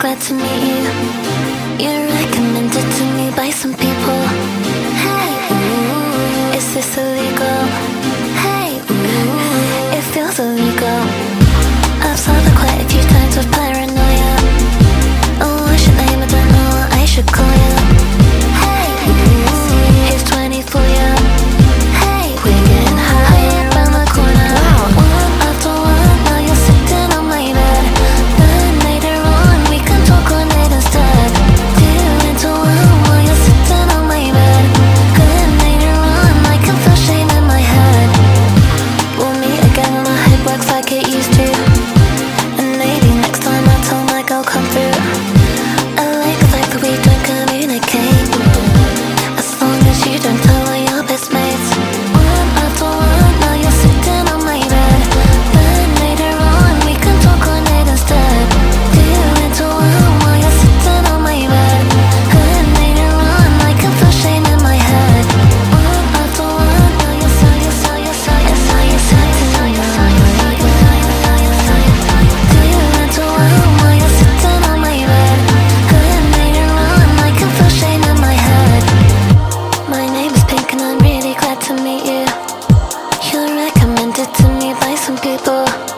glad to meet you. You're to people.